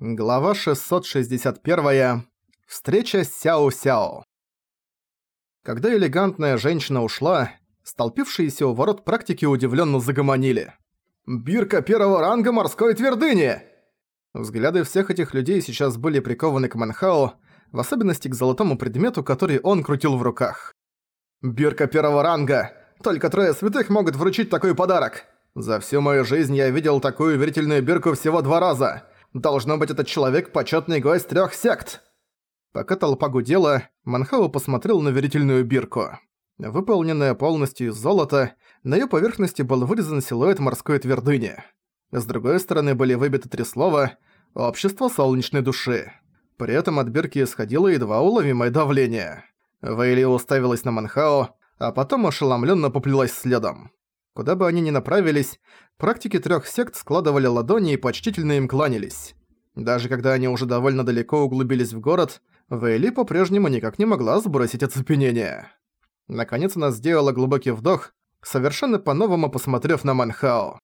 Глава 661. Встреча с Сяо-Сяо. Когда элегантная женщина ушла, столпившиеся у ворот практики удивленно загомонили. «Бирка первого ранга морской твердыни!» Взгляды всех этих людей сейчас были прикованы к Манхао, в особенности к золотому предмету, который он крутил в руках. «Бирка первого ранга! Только трое святых могут вручить такой подарок! За всю мою жизнь я видел такую верительную бирку всего два раза!» Должно быть, этот человек – почетный гость трех сект!» Пока толпа гудела, Манхау посмотрел на верительную бирку. Выполненная полностью из золота, на её поверхности был вырезан силуэт морской твердыни. С другой стороны были выбиты три слова «Общество солнечной души». При этом от бирки исходило едва уловимое давление. Вейли уставилась на Манхао, а потом ошеломлённо поплелась следом. Куда бы они ни направились, практики трех сект складывали ладони и почтительно им кланялись. Даже когда они уже довольно далеко углубились в город, Вейли по-прежнему никак не могла сбросить оцепенение. Наконец она сделала глубокий вдох, совершенно по-новому посмотрев на Манхао.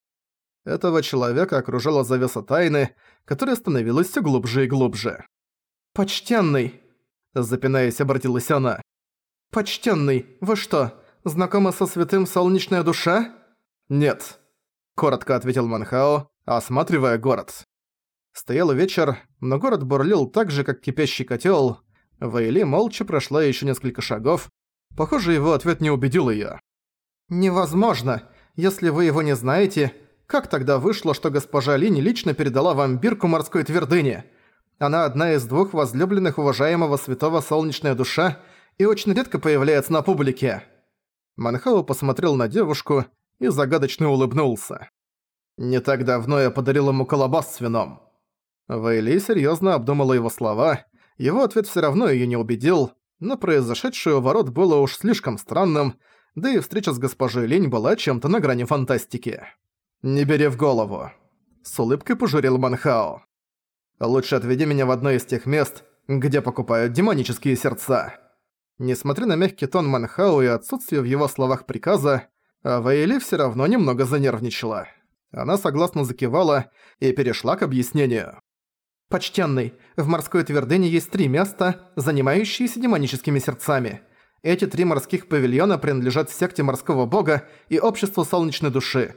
Этого человека окружала завеса тайны, которая становилась все глубже и глубже. «Почтенный!» – запинаясь, обратилась она. «Почтенный, вы что, знакомы со святым Солнечная Душа?» «Нет», — коротко ответил Манхао, осматривая город. Стоял вечер, но город бурлил так же, как кипящий котёл. Вейли молча прошла ещё несколько шагов. Похоже, его ответ не убедил её. «Невозможно! Если вы его не знаете, как тогда вышло, что госпожа Линь лично передала вам бирку морской твердыни? Она одна из двух возлюбленных уважаемого святого Солнечная Душа и очень редко появляется на публике». Манхао посмотрел на девушку, и загадочно улыбнулся. «Не так давно я подарил ему колобас с вином». Вейли серьёзно обдумала его слова, его ответ всё равно её не убедил, но произошедшее у ворот было уж слишком странным, да и встреча с госпожой Лень была чем-то на грани фантастики. «Не бери в голову», — с улыбкой пожурил Манхао. «Лучше отведи меня в одно из тех мест, где покупают демонические сердца». Несмотря на мягкий тон Манхао и отсутствие в его словах приказа, а Вейли всё равно немного занервничала. Она согласно закивала и перешла к объяснению. «Почтенный, в морской твердыне есть три места, занимающиеся демоническими сердцами. Эти три морских павильона принадлежат секте морского бога и обществу солнечной души.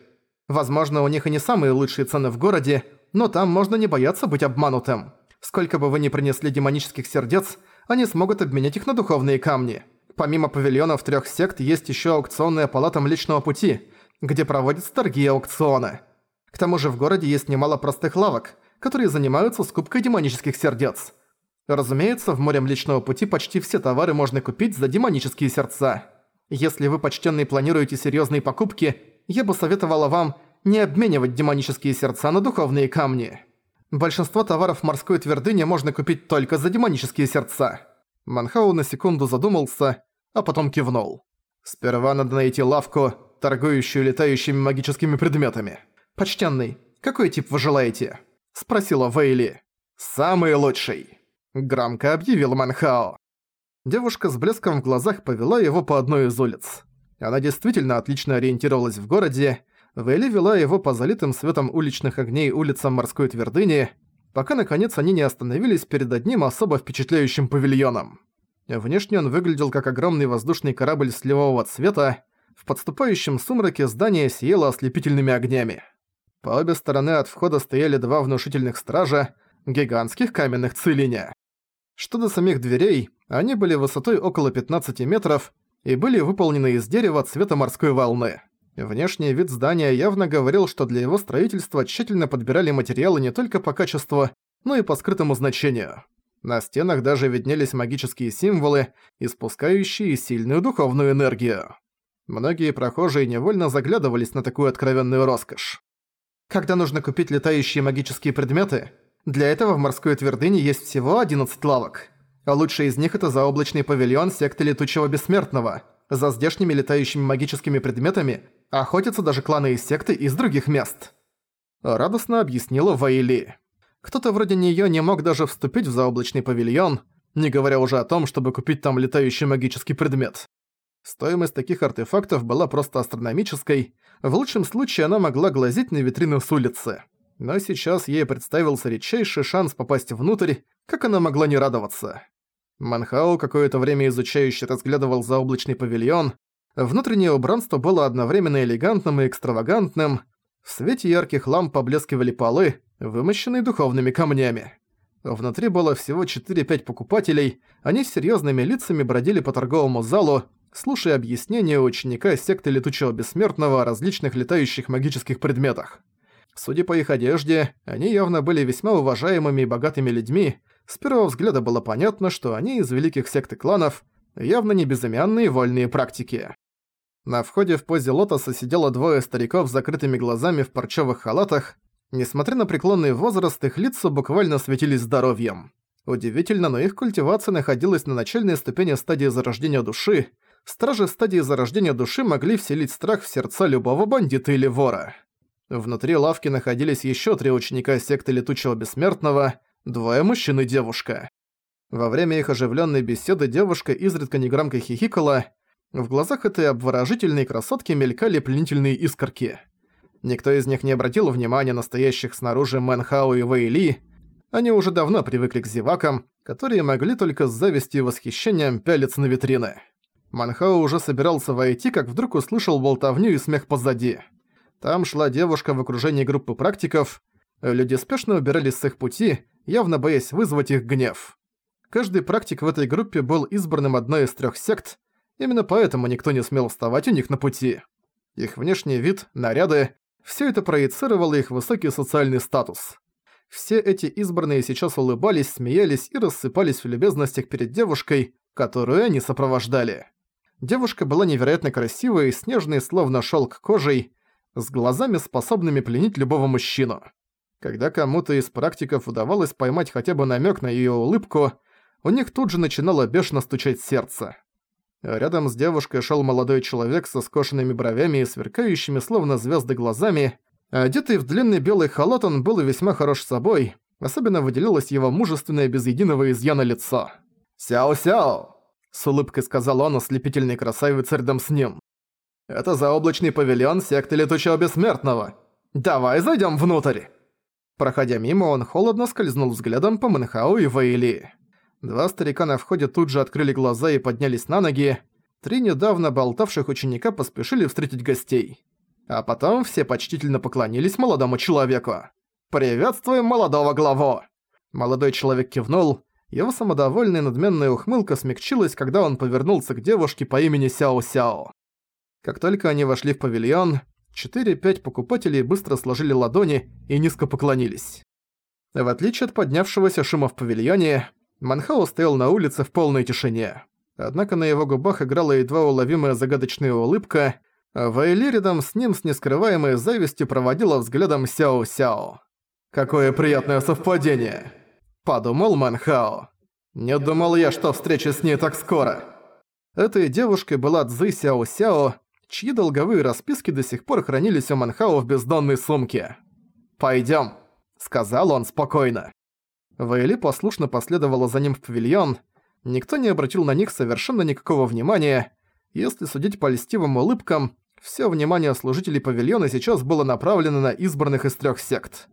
Возможно, у них и не самые лучшие цены в городе, но там можно не бояться быть обманутым. Сколько бы вы ни принесли демонических сердец, они смогут обменять их на духовные камни. Помимо павильонов трех сект есть еще аукционная палата Млечного Пути, где проводятся торги и аукционы. К тому же в городе есть немало простых лавок, которые занимаются скупкой демонических сердец. Разумеется, в море Млечного Пути почти все товары можно купить за демонические сердца. Если вы, почтенные, планируете серьезные покупки, я бы советовала вам не обменивать демонические сердца на духовные камни. Большинство товаров морской твердыне можно купить только за демонические сердца. Манхау на секунду задумался, а потом кивнул. «Сперва надо найти лавку, торгующую летающими магическими предметами. Почтенный, какой тип вы желаете?» – спросила Вейли. «Самый лучший», – громко объявил Манхао. Девушка с блеском в глазах повела его по одной из улиц. Она действительно отлично ориентировалась в городе. Вейли вела его по залитым светом уличных огней улицам морской твердыни, пока наконец они не остановились перед одним особо впечатляющим павильоном. Внешне он выглядел как огромный воздушный корабль сливового цвета, в подступающем сумраке здание сияло ослепительными огнями. По обе стороны от входа стояли два внушительных стража, гигантских каменных цилиня. Что до самих дверей, они были высотой около 15 метров и были выполнены из дерева цвета морской волны. Внешний вид здания явно говорил, что для его строительства тщательно подбирали материалы не только по качеству, но и по скрытому значению. На стенах даже виднелись магические символы, испускающие сильную духовную энергию. Многие прохожие невольно заглядывались на такую откровенную роскошь. Когда нужно купить летающие магические предметы, для этого в морской твердыне есть всего 11 лавок. А лучший из них это заоблачный павильон секты Летучего Бессмертного. За здешними летающими магическими предметами охотятся даже кланы из секты из других мест. Радостно объяснила Вайли. Кто-то вроде неё не мог даже вступить в заоблачный павильон, не говоря уже о том, чтобы купить там летающий магический предмет. Стоимость таких артефактов была просто астрономической, в лучшем случае она могла глазеть на витрину с улицы. Но сейчас ей представился редчайший шанс попасть внутрь, как она могла не радоваться. Манхау какое-то время изучающе разглядывал заоблачный павильон. Внутреннее убранство было одновременно элегантным и экстравагантным. В свете ярких ламп поблескивали полы, вымощенные духовными камнями. Внутри было всего 4-5 покупателей, они с серьёзными лицами бродили по торговому залу, слушая объяснения ученика секты Летучего Бессмертного о различных летающих магических предметах. Судя по их одежде, они явно были весьма уважаемыми и богатыми людьми, с первого взгляда было понятно, что они из великих сект и кланов, явно не безымянные вольные практики. На входе в позе лотоса сидело двое стариков с закрытыми глазами в парчевых халатах. Несмотря на преклонный возраст, их лица буквально светились здоровьем. Удивительно, но их культивация находилась на начальной ступени стадии зарождения души. Стражи стадии зарождения души могли вселить страх в сердца любого бандита или вора. Внутри лавки находились еще три ученика секты Летучего Бессмертного, двое мужчин и девушка. Во время их оживленной беседы девушка изредка негромко хихикала, в глазах этой обворожительной красотки мелькали пленительные искорки. Никто из них не обратил внимания на стоящих снаружи Мэнхау и Вэйли. Они уже давно привыкли к зевакам, которые могли только с завистью и восхищением пялиться на витрины. Манхау уже собирался войти, как вдруг услышал болтовню и смех позади. Там шла девушка в окружении группы практиков. Люди спешно убирались с их пути, явно боясь вызвать их гнев. Каждый практик в этой группе был избранным одной из трех сект, именно поэтому никто не смел вставать у них на пути. Их внешний вид, наряды – все это проецировало их высокий социальный статус. Все эти избранные сейчас улыбались, смеялись и рассыпались в любезностях перед девушкой, которую они сопровождали. Девушка была невероятно красивой, снежной, словно шелк кожей, с глазами, способными пленить любого мужчину. Когда кому-то из практиков удавалось поймать хотя бы намек на ее улыбку, у них тут же начинало бешено стучать сердце. Рядом с девушкой шел молодой человек со скошенными бровями и сверкающими словно звезды глазами. Одетый в длинный белый халат он был весьма хорош собой, особенно выделилось его мужественное без единого изъяна лицо. «Сяо-сяо!» – с улыбкой сказал он ослепительной красавице рядом с ним. «Это заоблачный павильон секты Летучего Бессмертного. Давай зайдем внутрь!» Проходя мимо, он холодно скользнул взглядом по Мэнхау и Вейли. Два старика на входе тут же открыли глаза и поднялись на ноги. Три недавно болтавших ученика поспешили встретить гостей. А потом все почтительно поклонились молодому человеку. «Приветствуем молодого главу!» Молодой человек кивнул. Его самодовольная надменная ухмылка смягчилась, когда он повернулся к девушке по имени Сяо-Сяо. Как только они вошли в павильон, 4-5 покупателей быстро сложили ладони и низко поклонились. В отличие от поднявшегося шума в павильоне, Манхао стоял на улице в полной тишине. Однако на его губах играла едва уловимая загадочная улыбка, а Вайли рядом с ним с нескрываемой завистью проводила взглядом Сяо-Сяо. «Какое приятное совпадение!» – подумал Манхао. «Не думал я, что встреча с ней так скоро!» Этой девушкой была Цзы Сяо-Сяо, чьи долговые расписки до сих пор хранились у Манхао в бездонной сумке. «Пойдём», — сказал он спокойно. Вейли послушно последовала за ним в павильон. Никто не обратил на них совершенно никакого внимания. Если судить по льстивым улыбкам, все внимание служителей павильона сейчас было направлено на избранных из трех сект.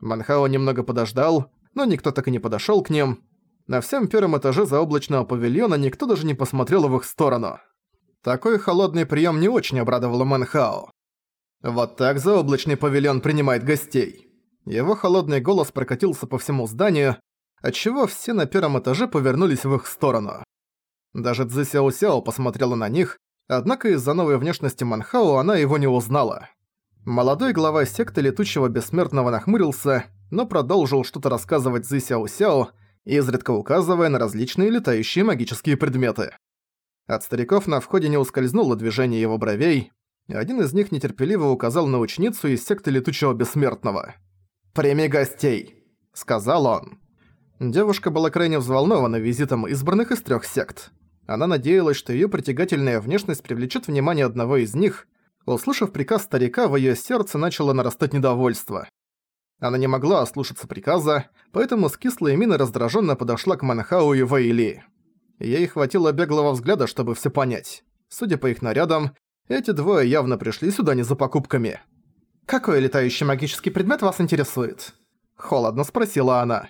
Манхао немного подождал, но никто так и не подошел к ним. На всем первом этаже заоблачного павильона никто даже не посмотрел в их сторону. Такой холодный прием не очень обрадовал Манхао. Вот так заоблачный павильон принимает гостей. Его холодный голос прокатился по всему зданию, отчего все на первом этаже повернулись в их сторону. Даже Цзи Сяо посмотрела на них, однако из-за новой внешности Манхао она его не узнала. Молодой глава секты Летучего Бессмертного нахмурился, но продолжил что-то рассказывать Цзи Сяо Сяо, изредка указывая на различные летающие магические предметы. От стариков на входе не ускользнуло движение его бровей. Один из них нетерпеливо указал на ученицу из секты Летучего Бессмертного. «Прими гостей», — сказал он. Девушка была крайне взволнована визитом избранных из трех сект. Она надеялась, что ее притягательная внешность привлечет внимание одного из них. Услышав приказ старика, в ее сердце начало нарастать недовольство. Она не могла ослушаться приказа, поэтому с кислой миной раздраженно подошла к Манхау и Вейли. Ей хватило беглого взгляда, чтобы все понять. Судя по их нарядам, эти двое явно пришли сюда не за покупками. «Какой летающий магический предмет вас интересует?» Холодно спросила она.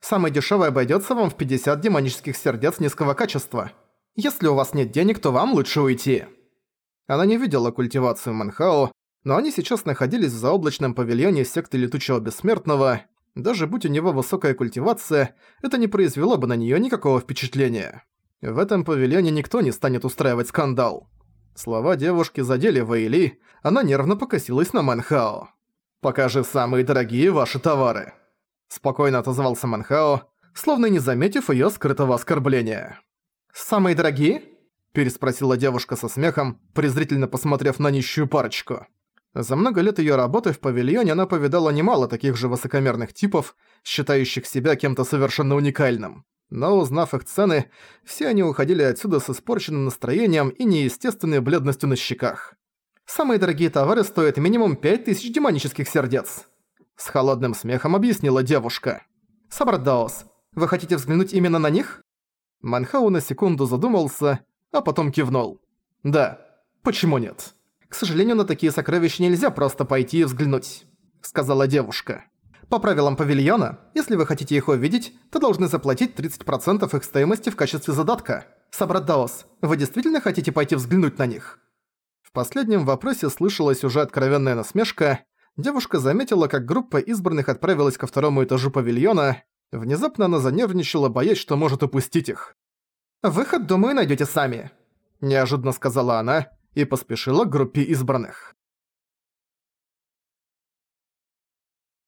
«Самый дешевый обойдется вам в 50 демонических сердец низкого качества. Если у вас нет денег, то вам лучше уйти». Она не видела культивацию Манхао, но они сейчас находились в заоблачном павильоне секты Летучего Бессмертного. Даже будь у него высокая культивация, это не произвело бы на неё никакого впечатления. В этом павильоне никто не станет устраивать скандал. Слова девушки задели Вейли, она нервно покосилась на Манхао. «Покажи самые дорогие ваши товары», — спокойно отозвался Манхао, словно не заметив её скрытого оскорбления. «Самые дорогие?» — переспросила девушка со смехом, презрительно посмотрев на нищую парочку. За много лет её работы в павильоне она повидала немало таких же высокомерных типов, считающих себя кем-то совершенно уникальным. Но узнав их цены, все они уходили отсюда с испорченным настроением и неестественной бледностью на щеках. Самые дорогие товары стоят минимум 5000 демонических сердец. С холодным смехом объяснила девушка. Сабрадаос, вы хотите взглянуть именно на них? Манхау на секунду задумался, а потом кивнул. Да, почему нет? К сожалению, на такие сокровища нельзя просто пойти и взглянуть, сказала девушка. По правилам павильона, если вы хотите их увидеть, то должны заплатить 30% их стоимости в качестве задатка. Сабрадаос, вы действительно хотите пойти взглянуть на них? последнем вопросе слышалась уже откровенная насмешка. Девушка заметила, как группа избранных отправилась ко второму этажу павильона. Внезапно она занервничала, боясь, что может упустить их. «Выход, думаю, найдете сами», – неожиданно сказала она и поспешила к группе избранных.